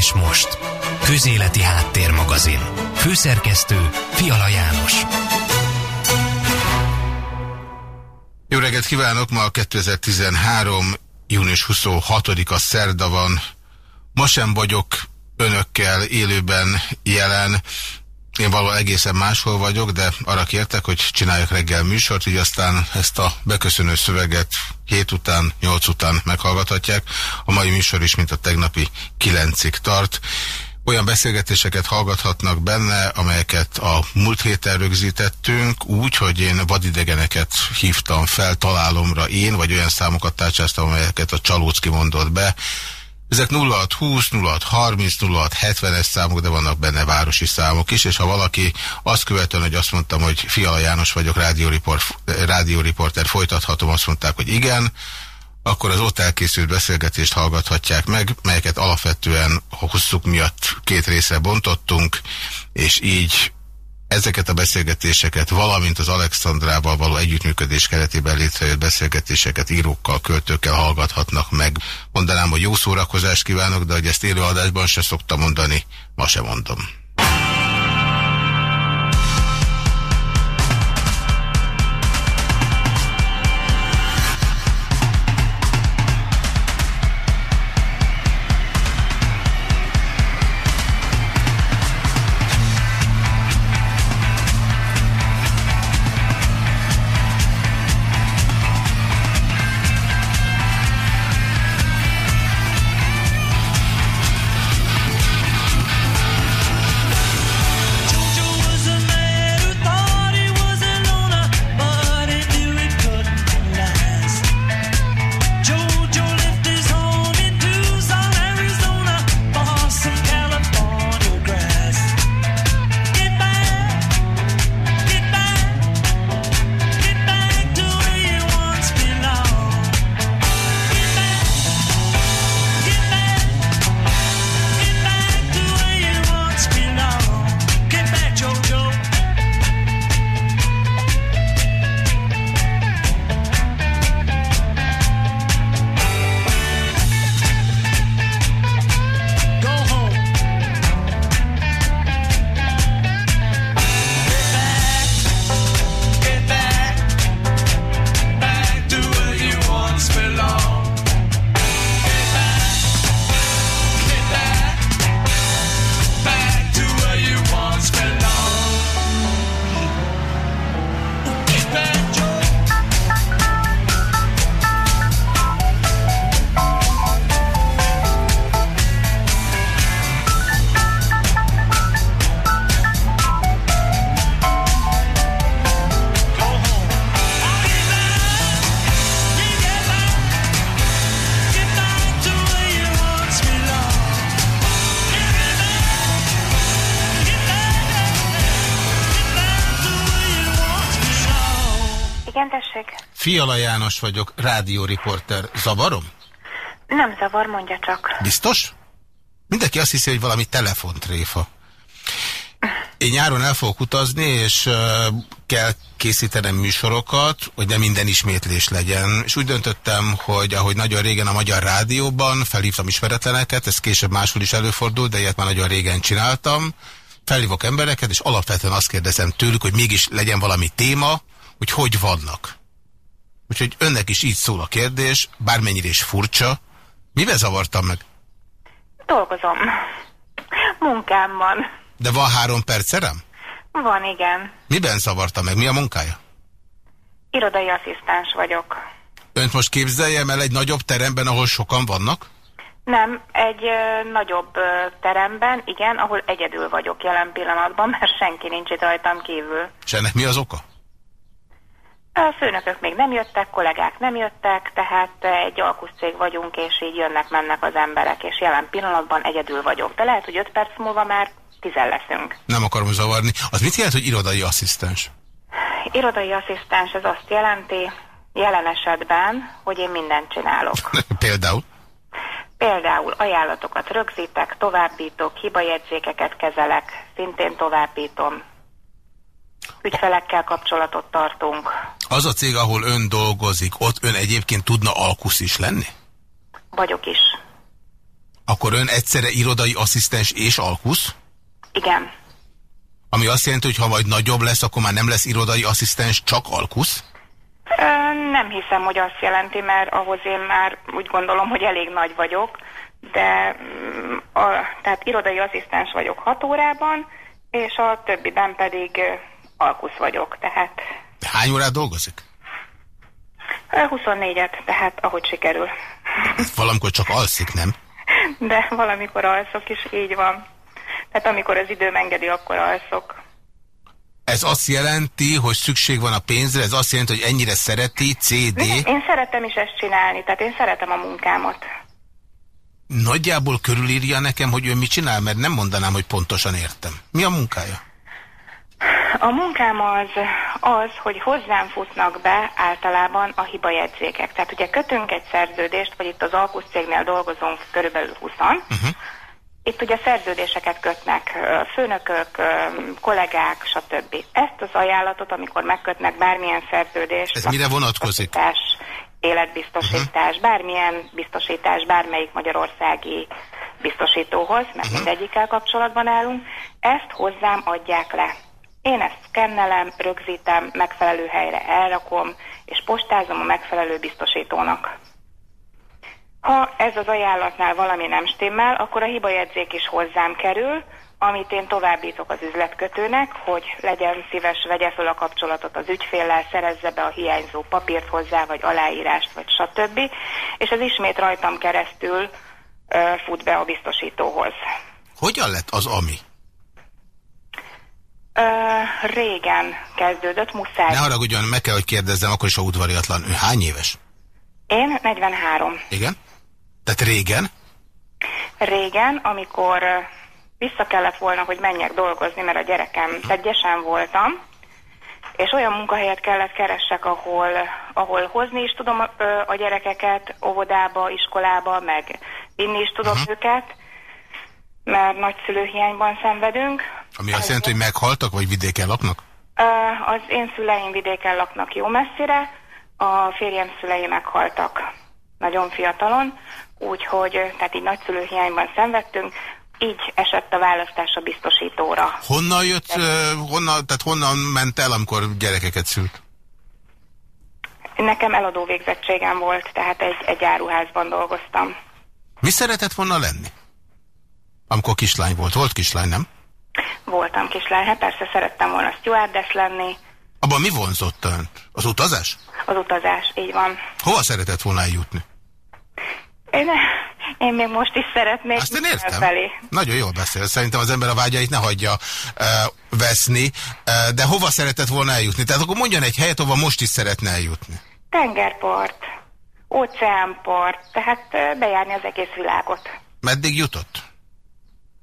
és most. Közéleti Háttérmagazin. Főszerkesztő Fiala János. Jó reggelt kívánok! Ma 2013. június 26-a szerda van. Ma sem vagyok önökkel élőben jelen. Én valahol egészen máshol vagyok, de arra kértek, hogy csináljak reggel műsort, így aztán ezt a beköszönő szöveget 7 után, 8 után meghallgathatják. A mai műsor is, mint a tegnapi 9-ig tart. Olyan beszélgetéseket hallgathatnak benne, amelyeket a múlt héten rögzítettünk, úgy, hogy én vadidegeneket hívtam fel találomra én, vagy olyan számokat tárcsáztam, amelyeket a Csalócki mondott be, ezek 0620, 0630, 0670-es számok, de vannak benne városi számok is, és ha valaki azt követően, hogy azt mondtam, hogy Fiala János vagyok, rádióriport, rádióriporter, folytathatom, azt mondták, hogy igen, akkor az ott elkészült beszélgetést hallgathatják meg, melyeket alapvetően a hosszuk miatt két részre bontottunk, és így Ezeket a beszélgetéseket, valamint az Alexandrával való együttműködés keretében létrejött beszélgetéseket írókkal, költőkkel hallgathatnak meg. Mondanám, hogy jó szórakozást kívánok, de hogy ezt élőadásban se szoktam mondani, ma se mondom. Fiala János vagyok, rádióriporter. Zavarom? Nem zavar, mondja csak. Biztos? Mindenki azt hiszi, hogy valami telefontréfa. Én nyáron el fogok utazni, és uh, kell készítenem műsorokat, hogy nem minden ismétlés legyen. És úgy döntöttem, hogy ahogy nagyon régen a Magyar Rádióban felhívtam ismeretleneket, ez később máshol is előfordult, de ilyet már nagyon régen csináltam. Felhívok embereket, és alapvetően azt kérdezem tőlük, hogy mégis legyen valami téma, hogy hogy vannak. Úgyhogy önnek is így szól a kérdés, bármennyire is furcsa. Mivel zavartam meg? Dolgozom. Munkám van. De van három percerem? Van, igen. Miben zavarta meg? Mi a munkája? Irodai asszisztens vagyok. Önt most képzeljem el egy nagyobb teremben, ahol sokan vannak? Nem, egy ö, nagyobb ö, teremben, igen, ahol egyedül vagyok jelen pillanatban, mert senki nincs itt rajtam kívül. És ennek mi az oka? A főnökök még nem jöttek, kollégák nem jöttek, tehát egy alkuszcég vagyunk, és így jönnek-mennek az emberek, és jelen pillanatban egyedül vagyok. De lehet, hogy 5 perc múlva már tizen leszünk. Nem akarom zavarni. Az mit jelent, hogy irodai asszisztens? Irodai asszisztens az azt jelenti, jelen esetben, hogy én mindent csinálok. Például? Például ajánlatokat rögzítek, továbbítok, hibajegyzékeket kezelek, szintén továbbítom, ügyfelekkel kapcsolatot tartunk. Az a cég, ahol ön dolgozik, ott ön egyébként tudna alkusz is lenni? Vagyok is. Akkor ön egyszerre irodai asszisztens és alkusz? Igen. Ami azt jelenti, hogy ha majd nagyobb lesz, akkor már nem lesz irodai asszisztens, csak alkusz? Ö, nem hiszem, hogy azt jelenti, mert ahhoz én már úgy gondolom, hogy elég nagy vagyok, de mm, a, tehát irodai asszisztens vagyok 6 órában, és a többiben pedig alkusz vagyok, tehát... Hány órát dolgozik? 24-et, tehát ahogy sikerül. Valamikor csak alszik, nem? De valamikor alszok is, így van. Tehát amikor az időm engedi, akkor alszok. Ez azt jelenti, hogy szükség van a pénzre, ez azt jelenti, hogy ennyire szereti, CD. Én szeretem is ezt csinálni, tehát én szeretem a munkámat. Nagyjából körülírja nekem, hogy ő mit csinál, mert nem mondanám, hogy pontosan értem. Mi a munkája? A munkám az, az, hogy hozzám futnak be általában a hibajegyzékek. Tehát ugye kötünk egy szerződést, vagy itt az alkuszcégnél dolgozunk körülbelül 20 uh-huh. Itt ugye szerződéseket kötnek főnökök, kollégák, stb. Ezt az ajánlatot, amikor megkötnek bármilyen szerződést... Ez mire vonatkozik? Életbiztosítás, uh-huh. bármilyen biztosítás, bármelyik magyarországi biztosítóhoz, mert uh-huh. mindegyikkel kapcsolatban állunk, ezt hozzám adják le. Én ezt szkennelem, rögzítem, megfelelő helyre elrakom, és postázom a megfelelő biztosítónak. Ha ez az ajánlatnál valami nem stimmel, akkor a hibajegyzék is hozzám kerül, amit én továbbítok az üzletkötőnek, hogy legyen szíves, vegye föl a kapcsolatot az ügyféllel, szerezze be a hiányzó papírt hozzá, vagy aláírást, vagy stb. És ez ismét rajtam keresztül ö, fut be a biztosítóhoz. Hogyan lett az ami? Ö, régen kezdődött, muszáj. Ne haragudjon, meg kell, hogy kérdezzem, akkor is a udvariatlan. Ő hány éves? Én 43. Igen? Tehát régen? Régen, amikor vissza kellett volna, hogy menjek dolgozni, mert a gyerekem, tehát gyesen voltam, és olyan munkahelyet kellett keressek, ahol, ahol hozni is tudom a, a gyerekeket óvodába, iskolába, meg vinni is tudom uh -huh. őket, mert nagyszülőhiányban szenvedünk. Ami azt jelenti, hogy meghaltak, vagy vidéken laknak? Az én szüleim vidéken laknak jó messzire, a férjem szülei meghaltak nagyon fiatalon, úgyhogy tehát így nagyszülőhiányban szenvedtünk, így esett a választás a biztosítóra. Honnan jött, honnan, tehát honnan ment el, amikor gyerekeket szült? Nekem eladó végzettségem volt, tehát egy, egy áruházban dolgoztam. Mi szeretett volna lenni? Amikor kislány volt. Volt kislány, nem? Voltam kislány, hát persze szerettem volna stewardess lenni. Abban mi vonzott önt? Az utazás? Az utazás, így van. Hova szeretett volna eljutni? Én, én még most is szeretnék. Azt én értem. Felé. Nagyon jól beszél. Szerintem az ember a vágyait ne hagyja uh, veszni. Uh, de hova szeretett volna eljutni? Tehát akkor mondjon egy helyet, hova most is szeretne eljutni. Tengerpart, óceánpart, tehát bejárni az egész világot. Meddig jutott?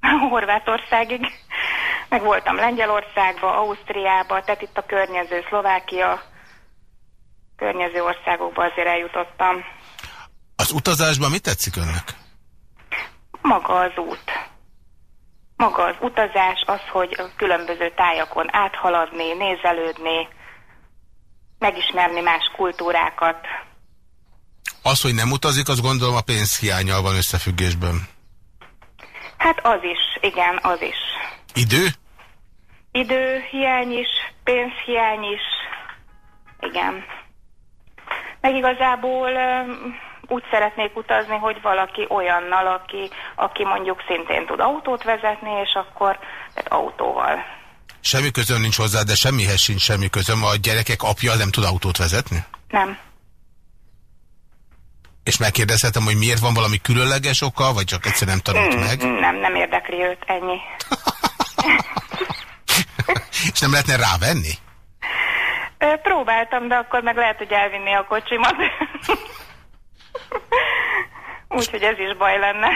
Horvátországig. Meg voltam Lengyelországba, Ausztriába, tehát itt a környező Szlovákia, környező országokba azért eljutottam. Az utazásban mit tetszik önnek? Maga az út. Maga az utazás, az, hogy különböző tájakon áthaladni, nézelődni, megismerni más kultúrákat. Az, hogy nem utazik, az gondolom a pénzhiányal van összefüggésben. Hát az is, igen, az is. Idő? Időhiány is, pénzhiány is, igen. Meg igazából úgy szeretnék utazni, hogy valaki olyannal, aki, aki mondjuk szintén tud autót vezetni, és akkor tehát autóval. Semmi közön nincs hozzá, de semmihez sincs semmi közöm. A gyerekek apja nem tud autót vezetni? Nem. És megkérdezhetem, hogy miért van valami különleges oka, vagy csak egyszer nem tanult mm, meg? Nem, nem érdekli őt, ennyi. És nem lehetne rávenni? Próbáltam, de akkor meg lehet, hogy elvinni a kocsimat. Úgyhogy ez is baj lenne.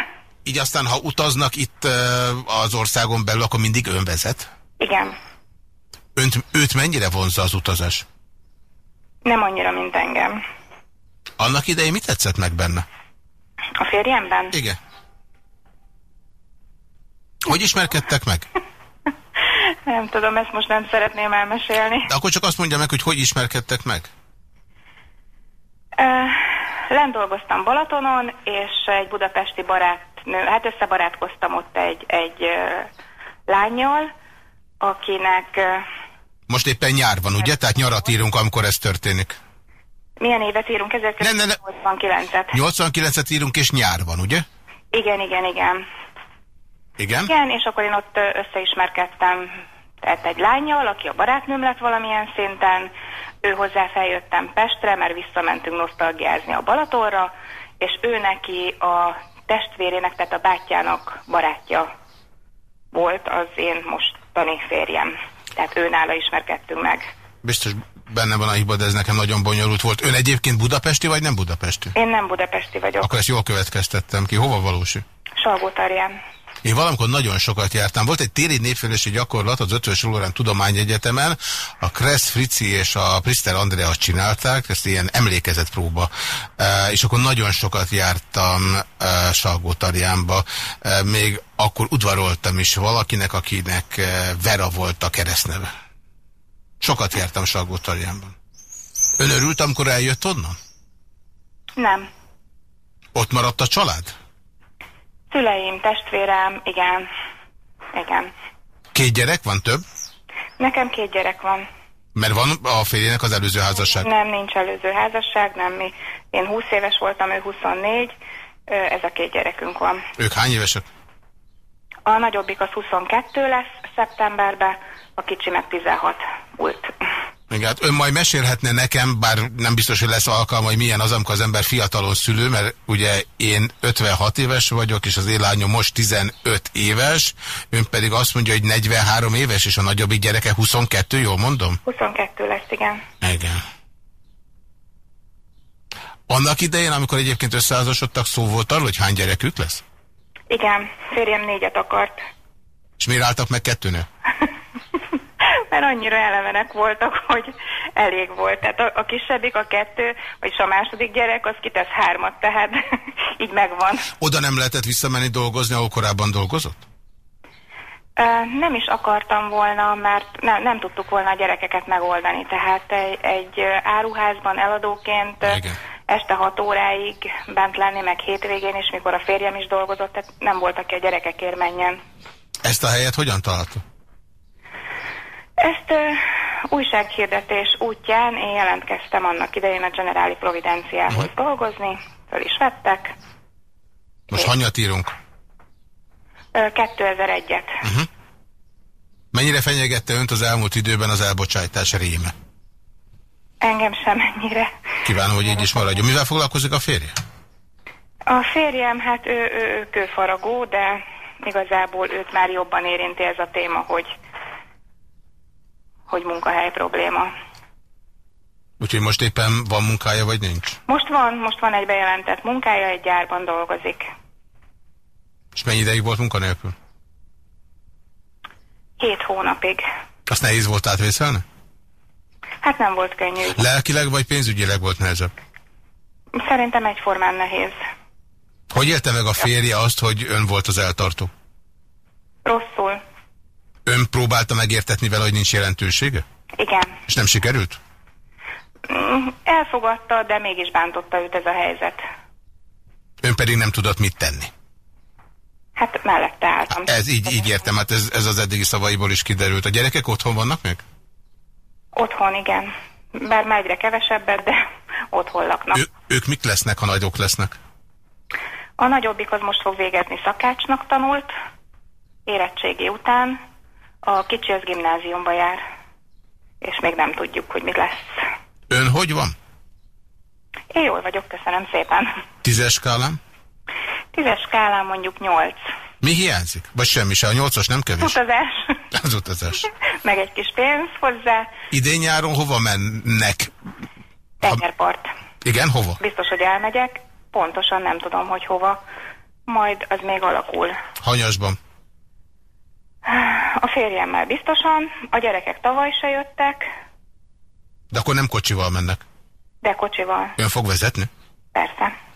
Így aztán, ha utaznak itt az országon belül, akkor mindig ön vezet? Igen. Önt, őt mennyire vonza az utazás? Nem annyira, mint engem. Annak idején mit tetszett meg benne? A férjemben? Igen. Hogy ismerkedtek meg? nem tudom, ezt most nem szeretném elmesélni. De akkor csak azt mondja meg, hogy hogy ismerkedtek meg? Uh, Lent dolgoztam Balatonon, és egy budapesti barát barátnő, hát összebarátkoztam ott egy, egy lányjal, akinek... Most éppen nyár van, ugye? Tehát nyarat írunk, amikor ez történik. Milyen évet írunk? 1989-et. 89-et írunk, és nyár van, ugye? Igen, igen, igen. Igen? Igen, és akkor én ott összeismerkedtem tehát egy lányjal, aki a barátnőm lett valamilyen szinten, ő hozzá feljöttem Pestre, mert visszamentünk nosztalgiázni a Balatonra, és ő neki a testvérének, tehát a bátyjának barátja volt az én mostani férjem. Tehát ő nála ismerkedtünk meg. Biztos benne van a hiba, de ez nekem nagyon bonyolult volt. Ön egyébként budapesti, vagy nem budapesti? Én nem budapesti vagyok. Akkor ezt jól következtettem ki. Hova valósul? Salgótarján. Én valamikor nagyon sokat jártam. Volt egy téri népfélési gyakorlat az Ötvös Lórán Tudományegyetemen, a Kressz Frici és a Prister Andrea csinálták, ezt ilyen emlékezetpróba, e, és akkor nagyon sokat jártam e, Salgótarjánba. E, még akkor udvaroltam is valakinek, akinek Vera volt a keresztneve. Sokat jártam Salgótarjánban. Ön örült, amikor eljött onnan? Nem. Ott maradt a család? Szüleim, testvérem, igen. Igen. Két gyerek van több? Nekem két gyerek van. Mert van a férjének az előző házasság? Nem, nincs előző házasság, nem. Mi, én 20 éves voltam, ő 24, ez a két gyerekünk van. Ők hány évesek? A nagyobbik az 22 lesz szeptemberben, a kicsi meg 16 volt. Igen, hát ön majd mesélhetne nekem, bár nem biztos, hogy lesz alkalma, hogy milyen az, amikor az ember fiatalon szülő, mert ugye én 56 éves vagyok, és az én lányom most 15 éves, ön pedig azt mondja, hogy 43 éves, és a nagyobbik gyereke 22, jól mondom? 22 lesz, igen. Igen. Annak idején, amikor egyébként összeházasodtak, szó volt arról, hogy hány gyerekük lesz? Igen, férjem négyet akart. És miért álltak meg kettőnél? mert annyira elevenek voltak, hogy elég volt. Tehát a, a kisebbik, a kettő, vagyis a második gyerek, az kitesz hármat, tehát így megvan. Oda nem lehetett visszamenni dolgozni, ahol korábban dolgozott? Nem is akartam volna, mert ne, nem tudtuk volna a gyerekeket megoldani. Tehát egy, egy áruházban eladóként Igen. este hat óráig bent lenni, meg hétvégén is, mikor a férjem is dolgozott, tehát nem volt, aki a gyerekekért menjen. Ezt a helyet hogyan találta? Ezt ö, újsághirdetés útján én jelentkeztem annak idején a Generáli Providenciához uh. -huh. dolgozni, föl is vettek. Most hanyat írunk? 2001-et. Uh -huh. Mennyire fenyegette önt az elmúlt időben az elbocsátás réme? Engem sem ennyire. Kívánom, hogy így is maradjon. Mivel foglalkozik a férje? A férjem, hát ő, ő, ő kőfaragó, de igazából őt már jobban érinti ez a téma, hogy hogy munkahely probléma. Úgyhogy most éppen van munkája, vagy nincs? Most van, most van egy bejelentett munkája, egy gyárban dolgozik. És mennyi ideig volt munkanélkül? Hét hónapig. Azt nehéz volt átvészelni? Hát nem volt könnyű. Lelkileg vagy pénzügyileg volt nehezebb? Szerintem egyformán nehéz. Hogy élte meg a férje azt, hogy ön volt az eltartó? Rosszul. Ön próbálta megértetni vele, hogy nincs jelentősége? Igen. És nem sikerült? Mm, elfogadta, de mégis bántotta őt ez a helyzet. Ön pedig nem tudott mit tenni? Hát mellette álltam. Ez így, így értem, hát ez, ez az eddigi szavaiból is kiderült. A gyerekek otthon vannak még? Otthon, igen. Bár már egyre kevesebbet, de otthon laknak. Ő, ők mik lesznek, ha nagyok lesznek? A nagyobbik az most fog végezni szakácsnak tanult, érettségi után, a kicsi az gimnáziumba jár, és még nem tudjuk, hogy mi lesz. Ön hogy van? Én jól vagyok, köszönöm szépen. Tízes skálám? Tízes skálám mondjuk nyolc. Mi hiányzik? Vagy semmi se, a nyolcas nem kevés? Utazás. Az utazás. Meg egy kis pénz hozzá. Idén nyáron hova mennek? Tengerpart. Igen, hova? Biztos, hogy elmegyek. Pontosan nem tudom, hogy hova. Majd az még alakul. Hanyasban? A férjemmel biztosan, a gyerekek tavaly se jöttek. De akkor nem kocsival mennek? De kocsival. Ön fog vezetni? Persze.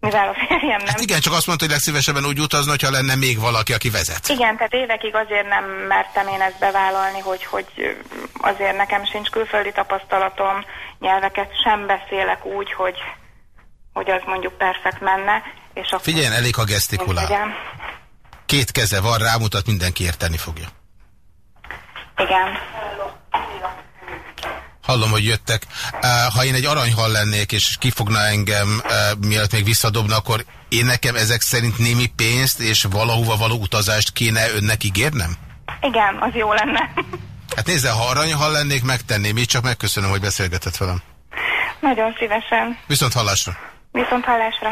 Mivel a férjem nem... Hát igen, csak azt mondta, hogy legszívesebben úgy utazna, hogyha lenne még valaki, aki vezet. Igen, tehát évekig azért nem mertem én ezt bevállalni, hogy, hogy azért nekem sincs külföldi tapasztalatom, nyelveket sem beszélek úgy, hogy, hogy az mondjuk perfekt menne. És akkor Figyeljen, elég a gesztikulál. Igen. Két keze van, rámutat, mindenki érteni fogja. Igen. Hallom, hogy jöttek. Ha én egy aranyhal lennék, és kifogna engem, mielőtt még visszadobna, akkor én nekem ezek szerint némi pénzt és valahova való utazást kéne önnek ígérnem? Igen, az jó lenne. Hát nézze, ha aranyhal lennék, megtenném. Így csak megköszönöm, hogy beszélgetett velem. Nagyon szívesen. Viszont hallásra. Viszont hallásra.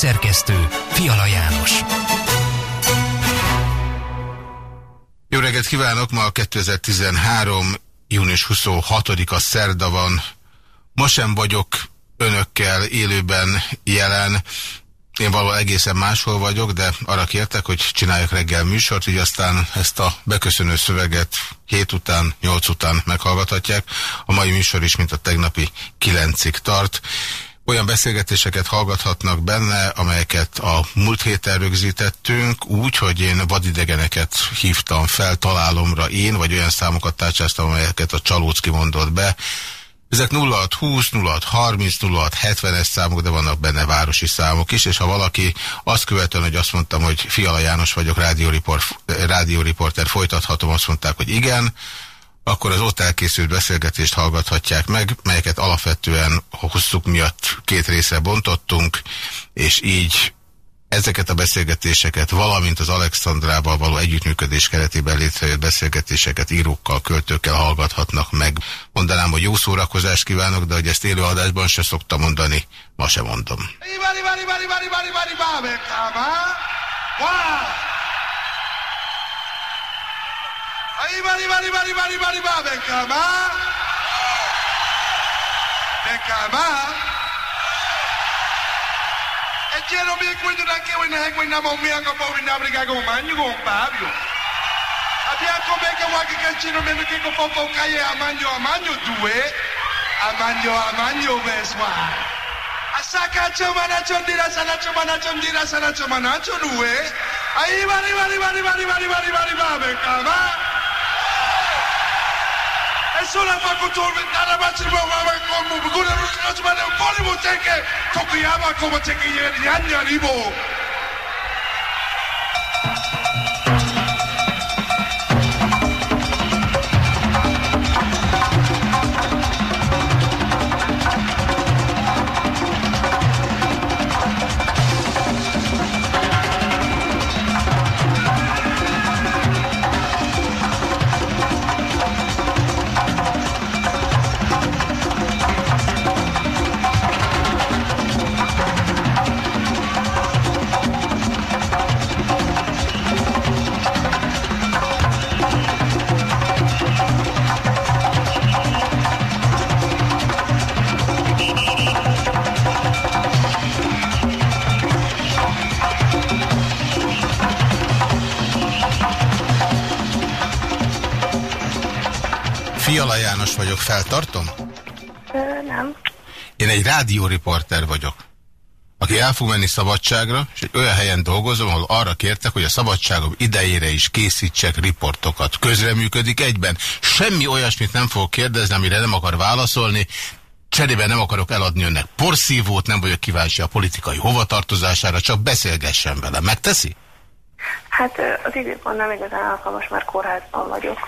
Főszerkesztő Fiala János. Jó reggelt kívánok! Ma 2013. június 26-a szerda van. Ma sem vagyok önökkel élőben jelen. Én valahol egészen máshol vagyok, de arra kértek, hogy csináljak reggel műsort, így aztán ezt a beköszönő szöveget 7 után, 8 után meghallgathatják. A mai műsor is, mint a tegnapi 9-ig tart. Olyan beszélgetéseket hallgathatnak benne, amelyeket a múlt héten rögzítettünk, úgy, hogy én vadidegeneket hívtam fel találomra én, vagy olyan számokat tárcsáztam, amelyeket a Csalócki mondott be, ezek 0620, 0630, 0670-es számok, de vannak benne városi számok is, és ha valaki azt követően, hogy azt mondtam, hogy Fiala János vagyok, rádióriport, rádióriporter, folytathatom, azt mondták, hogy igen, akkor az ott elkészült beszélgetést hallgathatják meg, melyeket alapvetően hosszuk miatt két része bontottunk, és így ezeket a beszélgetéseket, valamint az Alexandrával való együttműködés keretében létrejött beszélgetéseket írókkal, költőkkel hallgathatnak meg. Mondanám, hogy jó szórakozást kívánok, de hogy ezt élőadásban se szoktam mondani, ma sem mondom. Ahí va, ahí va, ahí va, ahí va, ahí va, ahí va. Becamá. Quiero mi cuento go manyu go pabio. Abia ko beke wa chino me amanyo amanyo duwe. Amanyo amanyo beswa. Asaka chomana chondira sana chomana chondira sana chomana. Ahí va, ahí va, ahí va, ahí va, ahí va, ahí. ऐसा मां कुझु 나라만 rádióriporter vagyok, aki el fog menni szabadságra, és egy olyan helyen dolgozom, ahol arra kértek, hogy a szabadságom idejére is készítsek riportokat. Közreműködik egyben. Semmi olyasmit nem fogok kérdezni, amire nem akar válaszolni, Cserében nem akarok eladni önnek porszívót, nem vagyok kíváncsi a politikai hovatartozására, csak beszélgessen vele. Megteszi? Hát az időpont nem igazán alkalmas, mert kórházban vagyok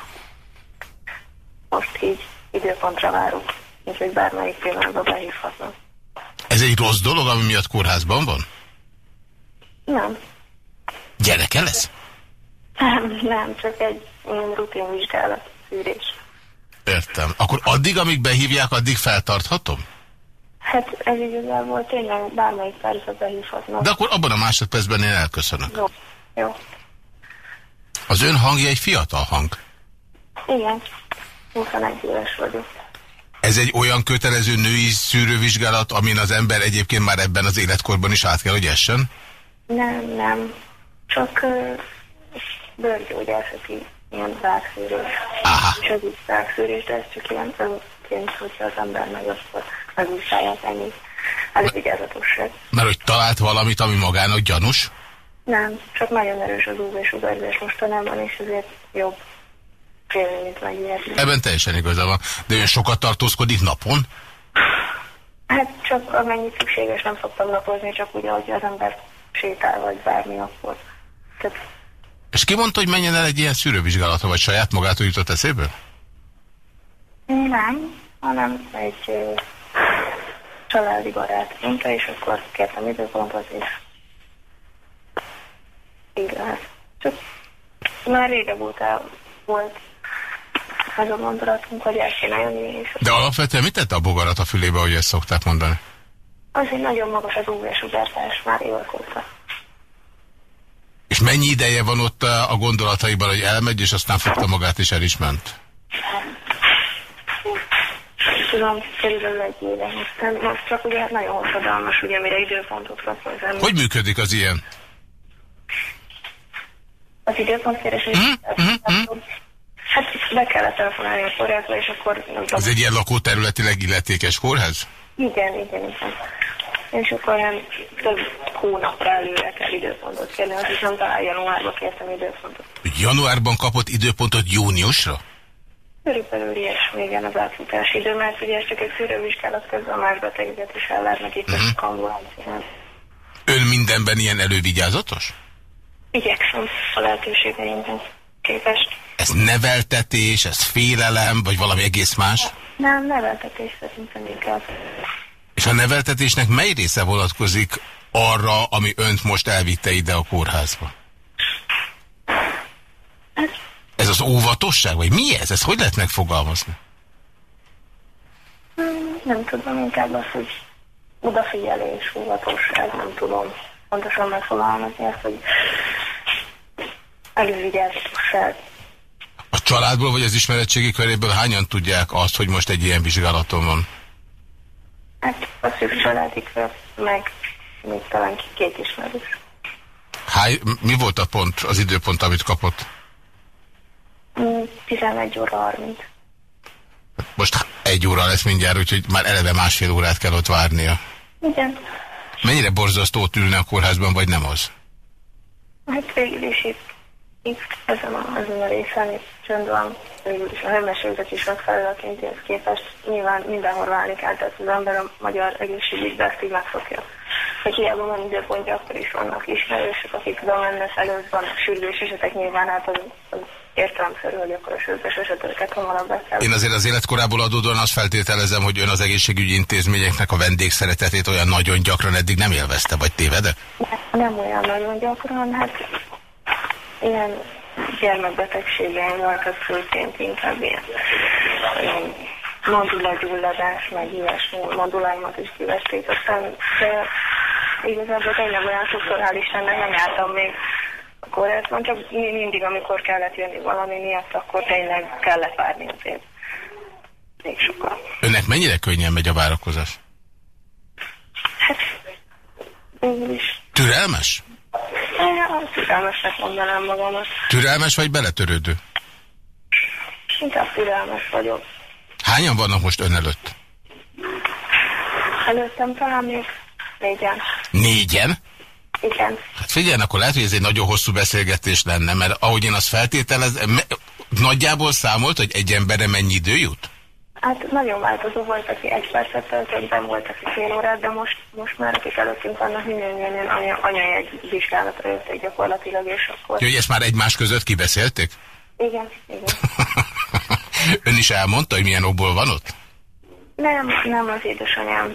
most így időpontra várunk, úgyhogy bármelyik pillanatban behívhatnak. Ez egy rossz dolog, ami miatt kórházban van? Nem. Gyereke lesz? Nem, nem, csak egy rutinvizsgálat, szűrés. Értem. Akkor addig, amíg behívják, addig feltarthatom? Hát ez igazából tényleg bármelyik percet behívhatnak. De akkor abban a másodpercben én elköszönök. Jó. Jó. Az ön hangja egy fiatal hang? Igen. 21 éves vagyok. Ez egy olyan kötelező női szűrővizsgálat, amin az ember egyébként már ebben az életkorban is át kell, hogy essen? Nem, nem. Csak uh, bőrgyógyászati ilyen rákszűrés. Aha. És az is rákszűrés, de ez csak ilyen önként, hogyha az ember meg azt megvizsgálják ennyi elővigyázatosság. Mert hogy talált valamit, ami magának gyanús? Nem, csak nagyon erős az UV sugárzás mostanában, és ezért jobb Ebben teljesen igaza van. De ön sokat tartózkodik napon? Hát csak amennyit szükséges, nem szoktam napozni, csak úgy, ahogy az ember sétál, vagy bármi akkor. Tehát... És ki mondta, hogy menjen el egy ilyen szűrővizsgálatra, vagy saját magától jutott eszébe? Nem, hanem egy ö, családi barát mondta, és akkor kértem időpontot, és így lehet. Csak már régebb óta volt az a gondolatunk, hogy el kéne jönni. De alapvetően mit tette a bogarat a fülébe, hogy ezt szokták mondani? azért nagyon magas az UV sugárzás már évek óta. És mennyi ideje van ott a gondolataiban, hogy elmegy, és aztán fogta magát, és el is ment? Tudom, körülbelül egy éve. Aztán most csak ugye nagyon hosszadalmas, ugye mire időpontot kap az ember. Hogy működik az ilyen? Az időpontkeresés? Mhm, mhm, Hát be kellett telefonálni a kórházba, és akkor nem tudom. Az egy ilyen lakóterületileg illetékes kórház? Igen, igen, igen. És akkor nem több hónapra előre kell időpontot kérni, azt hiszem talán januárban kértem időpontot. Januárban kapott időpontot júniusra? Körülbelül ilyesmi, igen, az átfutási idő, mert ugye ez csak egy szűrővizsgálat közben más betegeket is ellátnak itt uh-huh. a ambulancián. Ön mindenben ilyen elővigyázatos? Igyekszem a lehetőségeimben képest. Ez neveltetés, ez félelem, vagy valami egész más? Nem, neveltetés szerintem inkább. És a neveltetésnek mely része vonatkozik arra, ami önt most elvitte ide a kórházba? Hát, Ez az óvatosság, vagy mi ez? Ez hogy lehet megfogalmazni? mm, nem tudom, inkább az, hogy odafigyelés, óvatosság, nem tudom pontosan megfogalmazni ezt, hogy elővigyázatosság. A családból vagy az ismeretségi köréből hányan tudják azt, hogy most egy ilyen vizsgálaton van? Hát a szűk családi kör, meg még talán két ismerős. Hány, mi volt a pont, az időpont, amit kapott? Mm, 11 óra 30. Most egy óra lesz mindjárt, úgyhogy már eleve másfél órát kell ott várnia. Igen. Mennyire borzasztó ott ülni a kórházban, vagy nem az? Hát végül is itt ezen, a, ezen a részen itt csönd van, végül is a hőmességek is megfelelő a kintihez képest. Nyilván mindenhol válni kell, tehát az ember a magyar egészségügybe ezt így megszokja. Hogy hiába van időpontja, akkor is vannak ismerősök, akik oda mennek előtt, vannak sürgős esetek, nyilván hát az, az értelemszerű, hogy akkor a sürgős eseteket hamarabb be kell. Én azért az életkorából adódóan azt feltételezem, hogy ön az egészségügyi intézményeknek a vendégszeretetét olyan nagyon gyakran eddig nem élvezte, vagy tévedek? Nem olyan nagyon gyakran, hát ilyen gyermekbetegségeim voltak főként inkább ilyen ilyen modulagyulladás, meg ilyesmi moduláimat is kivették, aztán de igazából tényleg olyan sokszor hál' Istennek nem jártam még a kórházban, csak mi- mindig, amikor kellett jönni valami miatt, akkor tényleg kellett várni azért. Még sokkal. Önnek mennyire könnyen megy a várakozás? Hát, is, Türelmes? Eh, türelmesnek mondanám magamat. Türelmes vagy beletörődő? Inkább türelmes vagyok. Hányan vannak most ön előtt? Előttem talán még négyen. Négyen? Igen. Hát figyelj, akkor lehet, hogy ez egy nagyon hosszú beszélgetés lenne, mert ahogy én azt feltételez, nagyjából számolt, hogy egy emberre mennyi idő jut? Hát nagyon változó volt, aki egy percet töltött, ben volt, aki fél órát, de most, most már akik előttünk vannak, minden ilyen anya, anyai egy vizsgálatra jöttek gyakorlatilag, és akkor... Jó, hogy ezt már egymás között kibeszélték? Igen, igen. Ön is elmondta, hogy milyen okból van ott? Nem, nem az édesanyám,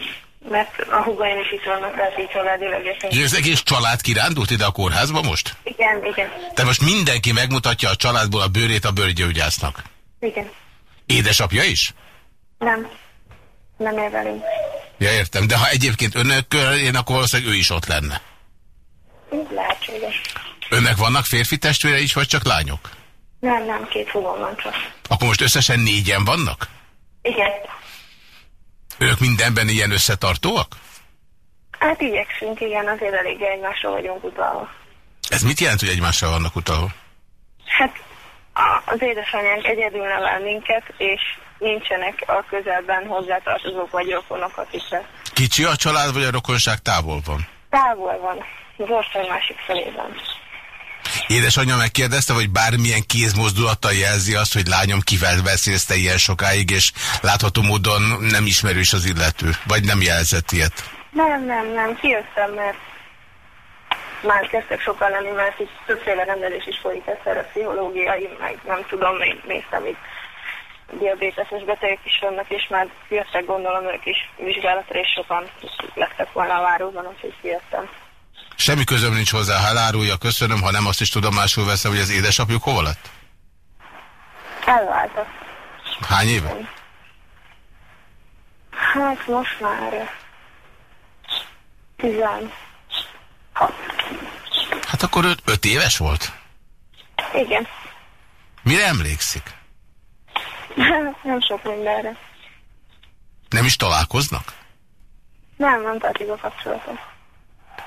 mert a húgaim is itt vannak, tehát így családilag, és az egész család kirándult ide a kórházba most? Igen, igen, Tehát most mindenki megmutatja a családból a bőrét a bőrgyógyásznak. igen. Édesapja is? Nem, nem ér velünk. Ja, értem. De ha egyébként önökkel én, akkor valószínűleg ő is ott lenne. Lehetséges. Önnek vannak férfi testvére is, vagy csak lányok? Nem, nem, két húgom van csak. Akkor most összesen négyen vannak? Igen. Önök mindenben ilyen összetartóak? Hát igyekszünk, igen, azért elég egymásra vagyunk utalva. Ez mit jelent, hogy egymással vannak utalva? Hát az édesanyánk egyedül nevel minket, és nincsenek a közelben hozzátartozók vagy rokonok, akikre Kicsi a család, vagy a rokonság távol van? távol van, az ország másik felében. Édesanyja megkérdezte, hogy bármilyen kézmozdulattal jelzi azt, hogy lányom kivel beszélsz te ilyen sokáig, és látható módon nem ismerős az illető, vagy nem jelzett ilyet. Nem, nem, nem, kijöttem, mert már kezdtek sokan lenni, mert többféle rendelés is folyik egyszer a pszichológiai, meg nem tudom, még néztem itt diabéteses betegek is vannak, és már jöttek gondolom ők is vizsgálatra, és sokan lettek volna a váróban, úgyhogy kijöttem. Semmi közöm nincs hozzá, ha elárulja, köszönöm, ha nem, azt is tudomásul veszem, hogy az édesapjuk hova lett? Elváltak. Hány éve? Hát most már 16. Hát akkor ő öt éves volt? Igen. Mire emlékszik? Nem sok mindenre. Nem is találkoznak? Nem, nem tartjuk a kapcsolatot.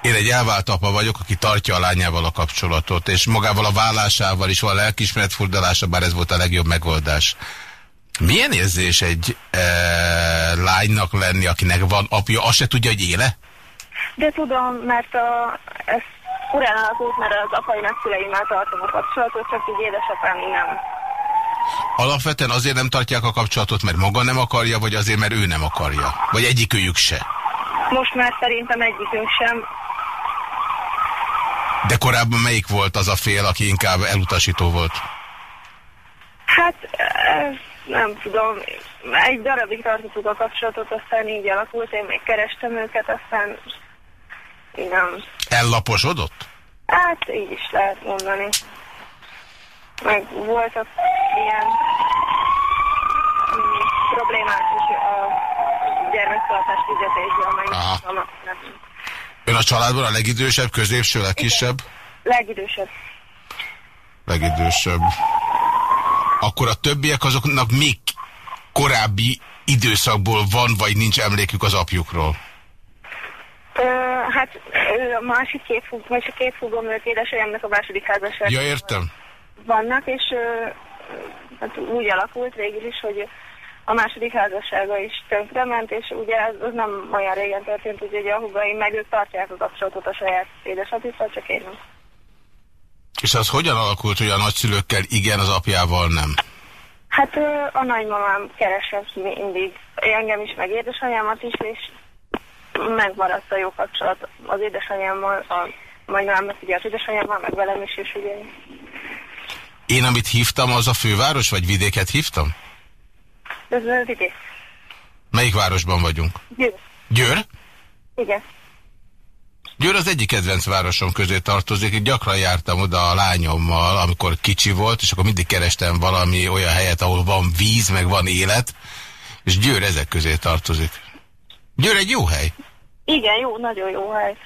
Én egy elvált apa vagyok, aki tartja a lányával a kapcsolatot, és magával a vállásával is van lelkismeret furdalása, bár ez volt a legjobb megoldás. Milyen érzés egy e, lánynak lenni, akinek van apja, azt se tudja, hogy éle? De tudom, mert a, ez urán alakult, mert az apai nagyszüleimmel tartom a kapcsolatot, csak így édesapám nem. Alapvetően azért nem tartják a kapcsolatot, mert maga nem akarja, vagy azért, mert ő nem akarja? Vagy egyikőjük se? Most már szerintem egyikünk sem. De korábban melyik volt az a fél, aki inkább elutasító volt? Hát, ez nem tudom. Egy darabig tartottuk a kapcsolatot, aztán így alakult, én még kerestem őket, aztán nem. Ellaposodott? Hát így is lehet mondani. Meg voltak ilyen mm, problémák is a gyermektartás Aha. nem. Ön a családban a legidősebb, középső, legkisebb? Legidősebb. Legidősebb. Akkor a többiek azoknak még korábbi időszakból van, vagy nincs emlékük az apjukról? Ö, hát ő a másik két fug, vagy a két fugom ők édesanyámnak a második házasság. Ja, értem. Vannak, és ö, hát úgy alakult végül is, hogy a második házassága is tönkrement, és ugye ez az nem olyan régen történt, úgyhogy a hugaim meg ők tartják a kapcsolatot a saját édesapjukkal, csak én nem. És az hogyan alakult, hogy a nagyszülőkkel igen, az apjával nem? Hát a nagymamám keresett mindig engem is, meg édesanyámat is, és megmaradt a jó kapcsolat az édesanyámmal, a nagymamámnak ugye az édesanyámmal, meg velem is, és ugye Én, amit hívtam, az a főváros, vagy vidéket hívtam? ez a vidék. Melyik városban vagyunk? Győr. Győr? Igen. Győr az egyik kedvenc városom közé tartozik. Én gyakran jártam oda a lányommal, amikor kicsi volt, és akkor mindig kerestem valami olyan helyet, ahol van víz, meg van élet, és Győr ezek közé tartozik. Győr egy jó hely. Igen, jó, nagyon jó hely.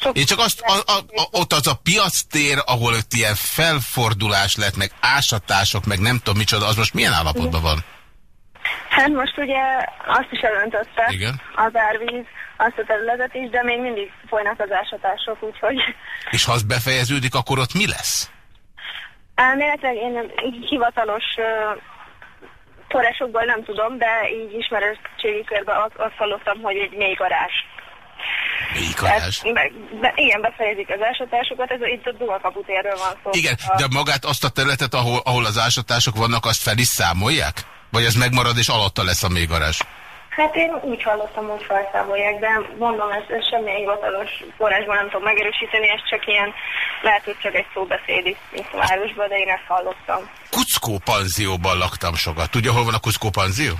Sok Én csak azt, a, a, a, ott az a piactér, ahol ott ilyen felfordulás lett, meg ásatások, meg nem tudom micsoda, az most milyen állapotban van? Hát most ugye azt is elöntötte Igen. az árvíz, azt a területet is, de még mindig folynak az ásatások, úgyhogy És ha az befejeződik, akkor ott mi lesz? elméletileg én így hivatalos uh, forrásokból nem tudom, de így ismeretségi körben azt, azt hallottam, hogy egy mély garázs. Mélykarás. be, be, igen, befejezik az ásatásokat, ez itt a Duakaputérről van szó. Igen, a, de magát azt a területet, ahol, ahol az ásatások vannak, azt fel is számolják? Vagy ez megmarad és alatta lesz a mélygarázs? Hát én úgy hallottam, hogy felszámolják, de mondom, ez, ez semmilyen hivatalos forrásban nem tudom megerősíteni, ez csak ilyen, lehet, hogy csak egy szóbeszéd itt a városban, de én ezt hallottam. Kuckó panzióban laktam sokat. Tudja, hol van a Kuckó panzió?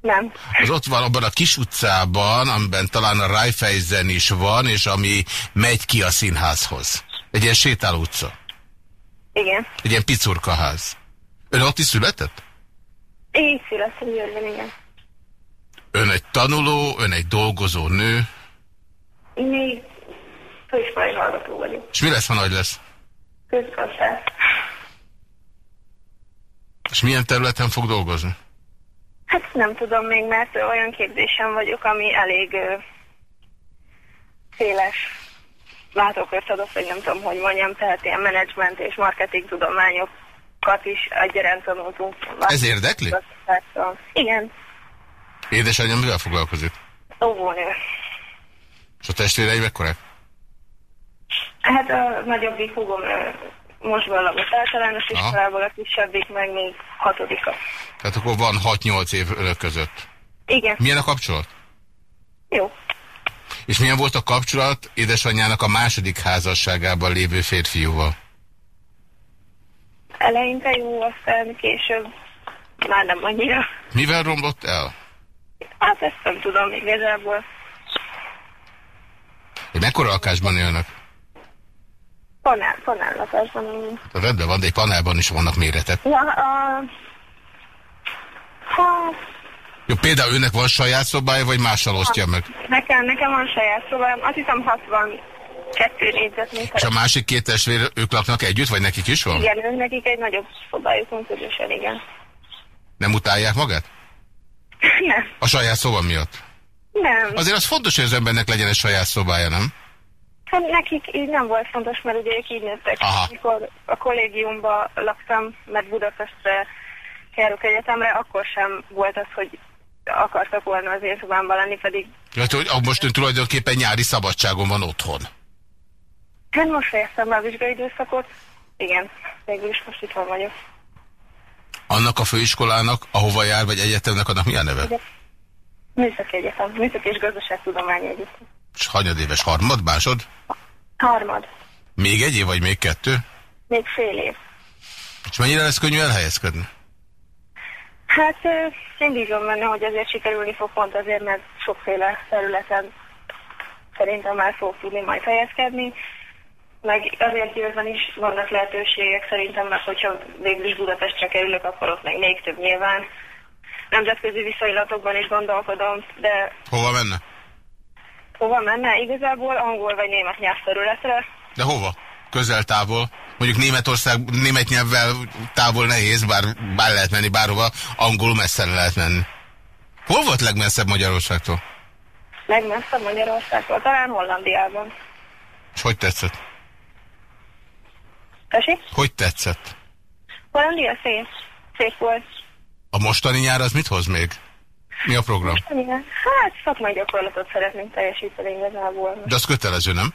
Nem. Az ott van abban a kis utcában, amiben talán a Raiffeisen is van, és ami megy ki a színházhoz. Egy ilyen sétáló utca. Igen. Egy ilyen picurkaház. Ön ott is született? Így születtem Győrben, igen. Ön egy tanuló, ön egy dolgozó nő. Mi főiskolai hallgató vagyok. És mi lesz, ha nagy lesz? Közgazdász. És milyen területen fog dolgozni? Nem tudom még, mert olyan képzésen vagyok, ami elég ö, széles látókört adott, vagy nem tudom, hogy mondjam, tehát ilyen menedzsment és marketing tudományokat is egyaránt tanultunk. Ez érdekli? Igen, Édesanyja mivel foglalkozik? óvónő. És a testvérei mekkorák? Hát a nagyobbik húgom most valami általános Aha. iskolából, a kisebbik meg még hatodika. Tehát akkor van 6-8 év önök között. Igen, Milyen a kapcsolat? jó. És milyen volt a kapcsolat édesanyjának a második házasságában lévő férfiúval? Eleinte jó, aztán később már nem annyira. Mivel romlott el? Hát ezt nem tudom igazából. Egy mekkora lakásban élnek? Panel, panellakásban. A rendben van, de egy panelban is vannak méretek. Ja, a Hát, Jó, például önnek van saját szobája, vagy mással osztja meg? nekem, nekem van saját szobám, azt hiszem 62 négyzetméter. És a másik két testvér, ők laknak együtt, vagy nekik is van? Igen, ő nekik egy nagyobb szobájuk van közösen, igen. Nem utálják magát? Nem, A saját szoba miatt? nem. Azért az fontos, hogy az embernek legyen egy saját szobája, nem? Hát nekik így nem volt fontos, mert ugye ők így nőttek. Aha. Amikor a kollégiumban laktam, mert Budapestre járok egyetemre, akkor sem volt az, hogy akartak volna az én szobámban lenni, pedig Hát, hogy most ön tulajdonképpen nyári szabadságon van otthon. hát most fejeztem be a vizsgai időszakot. Igen, végül is most itt van vagyok. Annak a főiskolának, ahova jár, vagy egyetemnek, annak mi a neve? Műszaki Egyetem, Műszaki és Gazdaságtudományi Egyetem. És hanyadéves harmad, másod? Harmad. Még egy év, vagy még kettő? Még fél év. És mennyire lesz könnyű elhelyezkedni? Hát én bízom benne, hogy azért sikerülni fog pont azért, mert sokféle területen szerintem már fog tudni majd helyezkedni. Meg azért győzben is vannak lehetőségek szerintem, mert hogyha végül is Budapestre kerülök, akkor ott meg még több nyilván. Nemzetközi viszonylatokban is gondolkodom, de Hova menne? Hova menne? Igazából angol vagy német nyelvterületre. De hova? Közel távol. Mondjuk Németország, német nyelvvel távol nehéz, bár, bár lehet menni bárhova, angol messzire lehet menni. Hol volt legmesszebb Magyarországtól? Legmesszebb Magyarországtól, talán Hollandiában. És hogy tetszett? Tessék? Hogy tetszett? Hollandia szép. Szép volt. A mostani nyár az mit hoz még? Mi a program? Igen. Hát szakmai gyakorlatot szeretnénk teljesíteni igazából. De az kötelező, nem?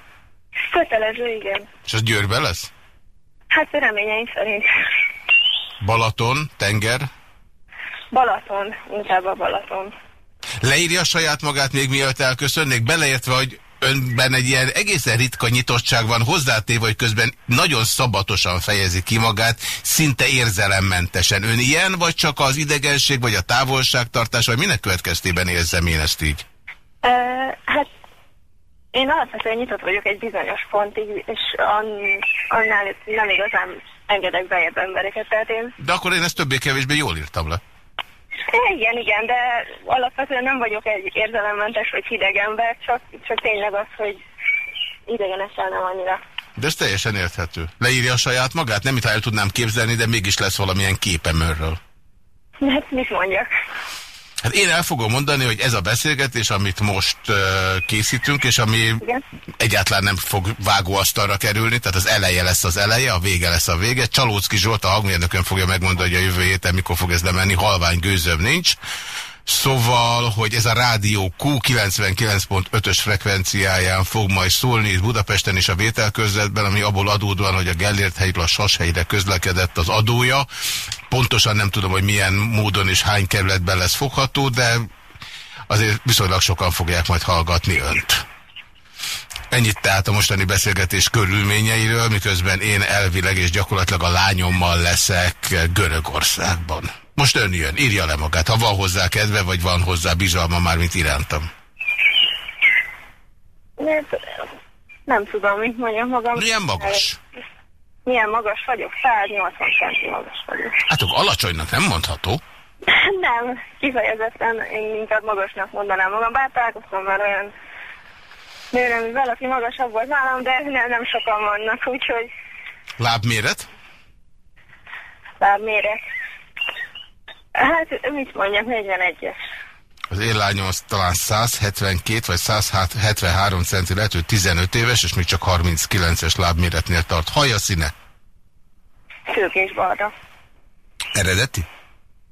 Kötelező, igen. És az Győrben lesz? Hát reményeink szerint. Balaton, tenger. Balaton, inkább a Balaton. Leírja saját magát még mielőtt elköszönnék, beleértve, hogy önben egy ilyen egészen ritka nyitottság van, hozzátéve, hogy közben nagyon szabatosan fejezi ki magát, szinte érzelemmentesen. Ön ilyen, vagy csak az idegenség, vagy a távolságtartás, vagy minek következtében érzem én ezt így? E, hát én alapvetően nyitott vagyok egy bizonyos pontig, és an, annál nem igazán engedek bejebb embereket, tehát én... De akkor én ezt többé-kevésbé jól írtam le. É, igen, igen, de alapvetően nem vagyok egy érzelemmentes vagy hideg ember, csak, csak tényleg az, hogy idegenesen nem annyira. De ez teljesen érthető. Leírja a saját magát? Nem, mintha el tudnám képzelni, de mégis lesz valamilyen képem önről. Hát mit mondjak? Hát én el fogom mondani, hogy ez a beszélgetés, amit most uh, készítünk, és ami Igen. egyáltalán nem fog vágóasztalra kerülni, tehát az eleje lesz az eleje, a vége lesz a vége. Csalócki Zsolt, a hangmérnökön fogja megmondani, hogy a jövő héten mikor fog ez lemenni, halvány gőzöm nincs. Szóval, hogy ez a rádió Q99.5-ös frekvenciáján fog majd szólni itt Budapesten és a vételközletben, ami abból adódóan, hogy a Gellért helyről a Sashelyre közlekedett az adója. Pontosan nem tudom, hogy milyen módon és hány kerületben lesz fogható, de azért viszonylag sokan fogják majd hallgatni önt. Ennyit tehát a mostani beszélgetés körülményeiről, miközben én elvileg és gyakorlatilag a lányommal leszek Görögországban. Most ön jön, írja le magát, ha van hozzá kedve, vagy van hozzá bizalma már, mint irántam. Hát, nem tudom, mit mondjam magam. Milyen magas? Milyen magas vagyok? 180 centi magas vagyok. Hát alacsonynak nem mondható. Nem, kifejezetten én inkább magasnak mondanám magam, bár találkoztam már olyan nőremivel, aki magasabb volt nálam, de nem, nem sokan vannak, úgyhogy Lábméret? bár mérek. Hát, mit mondjak, 41-es. Az én lányom az talán 172 vagy 173 centi lehet, ő 15 éves, és még csak 39-es lábméretnél tart. Haja színe? Szőkés balra. Eredeti?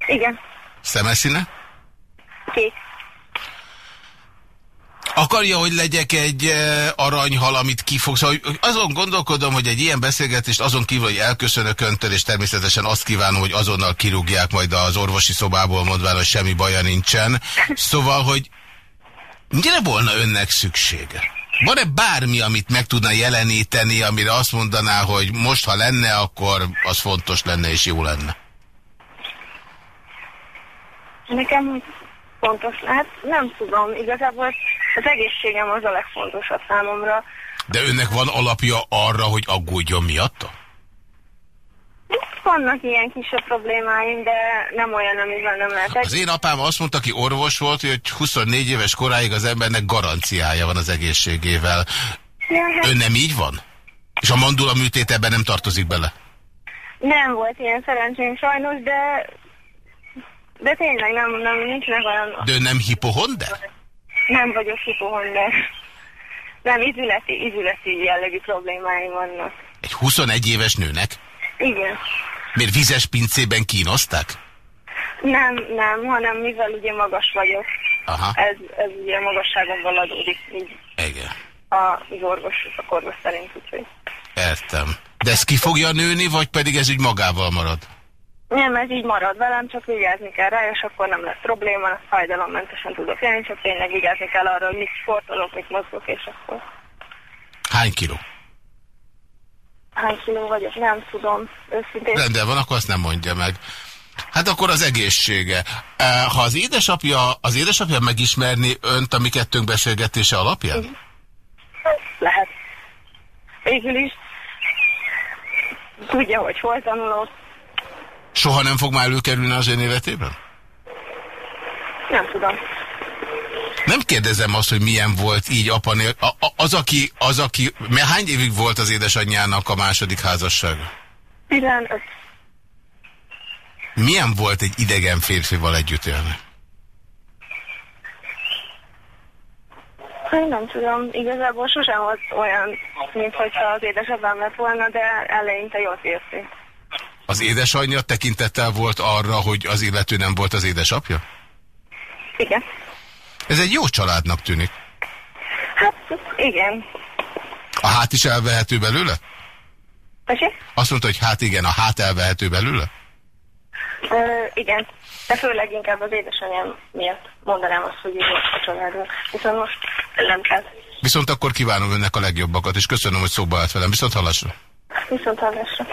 Igen, Szemeszíne? kék. Akarja, hogy legyek egy eh, aranyhal, amit kifog? Hogy azon gondolkodom, hogy egy ilyen beszélgetést azon kívül, hogy elköszönök öntől, és természetesen azt kívánom, hogy azonnal kirúgják majd az orvosi szobából, mondván, hogy semmi baja nincsen. Szóval, hogy mire volna önnek szüksége? Van-e bármi, amit meg tudna jeleníteni, amire azt mondaná, hogy most, ha lenne, akkor az fontos lenne és jó lenne? Nekem fontos, hát nem tudom, igazából az egészségem az a legfontosabb számomra. De önnek van alapja arra, hogy aggódjon miatta? vannak ilyen kisebb problémáim, de nem olyan, amivel nem lehet. Az én apám azt mondta, aki orvos volt, hogy 24 éves koráig az embernek garanciája van az egészségével. Ja, hát Ön nem így van? És a mandula műtét ebben nem tartozik bele? nem volt ilyen szerencsém sajnos, de de tényleg nem, nem nincsenek olyan... De nem hipohonder? Nem vagyok hipohonder. Nem, izületi, izületi jellegű problémáim vannak. Egy 21 éves nőnek? Igen. Miért vizes pincében kínozták? Nem, nem, hanem mivel ugye magas vagyok. Aha, Ez, ez ugye magasságomból adódik így igen. az orvos, a orvos szerint, úgyhogy. Értem. De ez ki fogja nőni, vagy pedig ez így magával marad? Nem, ez így marad velem, csak vigyázni kell rá, és akkor nem lesz probléma, fájdalommentesen tudok élni, csak tényleg vigyázni kell arra, hogy mit sportolok, mit mozgok, és akkor Hány kiló? hány kiló vagyok, nem tudom, őszintén. Rendben van, akkor azt nem mondja meg. Hát akkor az egészsége. Ha az édesapja, az édesapja megismerni önt a mi kettőnk beszélgetése alapján? Lehet. Végül is tudja, hogy hol tanulok, Soha nem fog már előkerülni az ön életében? nem tudom. Nem kérdezem azt, hogy milyen volt így apa nél... a, a, az, aki, az, aki... Mert hány évig volt az édesanyjának a második házassága? 15. Milyen volt egy idegen férfival együtt élni? Én nem tudom, igazából sosem volt olyan, mint hogyha az édesapám lett volna, de eleinte jól érzi. Az édesanyja tekintettel volt arra, hogy az illető nem volt az édesapja? Igen. Ez egy jó családnak tűnik. Hát, igen. A hát is elvehető belőle? Tessék? Azt mondta, hogy hát igen, a hát elvehető belőle? Ö, igen. De főleg inkább az édesanyám miatt mondanám azt, hogy így a családról. Viszont most nem kell. Viszont akkor kívánom önnek a legjobbakat, és köszönöm, hogy szóba állt velem. Viszont hallásra. Viszont hallásra.